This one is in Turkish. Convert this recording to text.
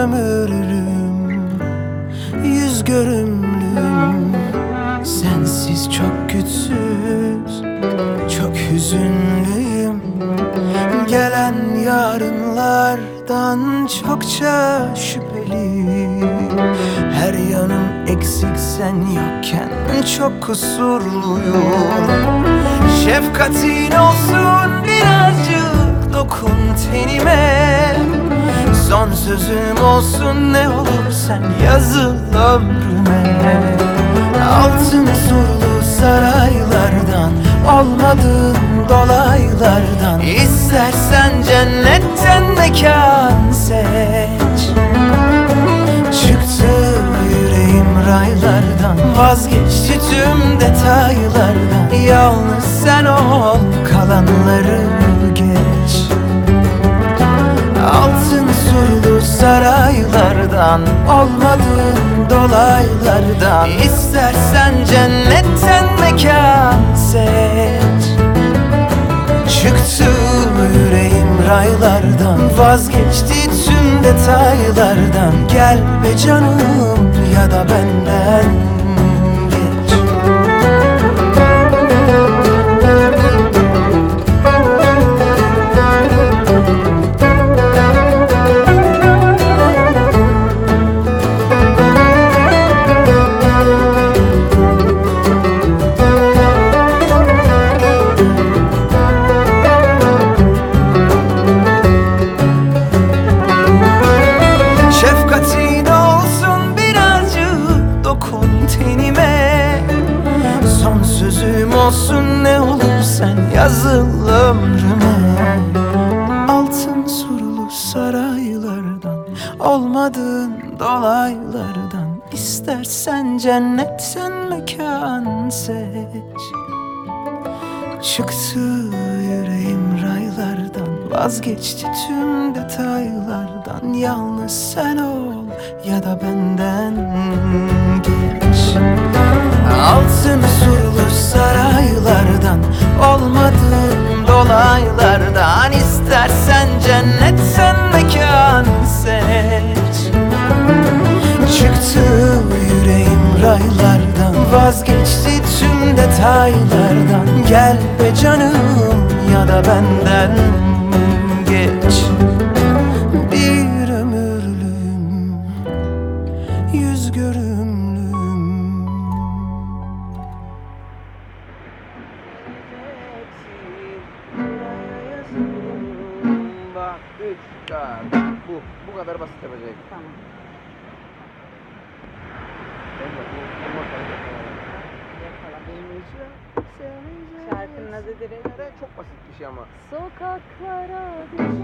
ömürlüm Yüz görümlüm. Sensiz çok güçsüz Çok hüzünlüyüm. Gelen yarınlardan çokça şüpheli Her yanım eksik sen yokken çok kusurluyum. Şefkatin olsun birazcık dokun tenime Son sözüm olsun ne olur sen yazıl ömrüme. Altın surlu saraylardan Olmadığın dolaylardan İstersen cennetten mekan seç. Çıktı yüreğim raylardan Vazgeçti tüm detaylardan. Yalnız sen ol kalanları saraylardan Olmadığın dolaylardan. İstersen cennetten mekan seç. Çıktı yüreğim raylardan Vazgeçti tüm detaylardan. Gel be canım ya da benden sözüm olsun ne olur sen yazıl ömrüme. Altın surlu saraylardan Olmadığın dolaylardan İstersen cennetten mekan seç. Çıktı yüreğim raylardan Vazgeçti tüm detaylardan. Yalnız sen ol ya da benden geç. Altın surlu saraylardan Olmadığın dolaylardan İstersen cennetten mekan seç. Çıktı yüreğim raylardan Vazgeçti tüm detaylardan. Gel be canım ya da benden geç. Bir ömürlüm Yüz görümlüm Bak 3 4 bu bu kadar basit yapacak. Tamam. Bu bu Şarkının adı direkt. çok basit bir şey ama. Sokaklara düşecek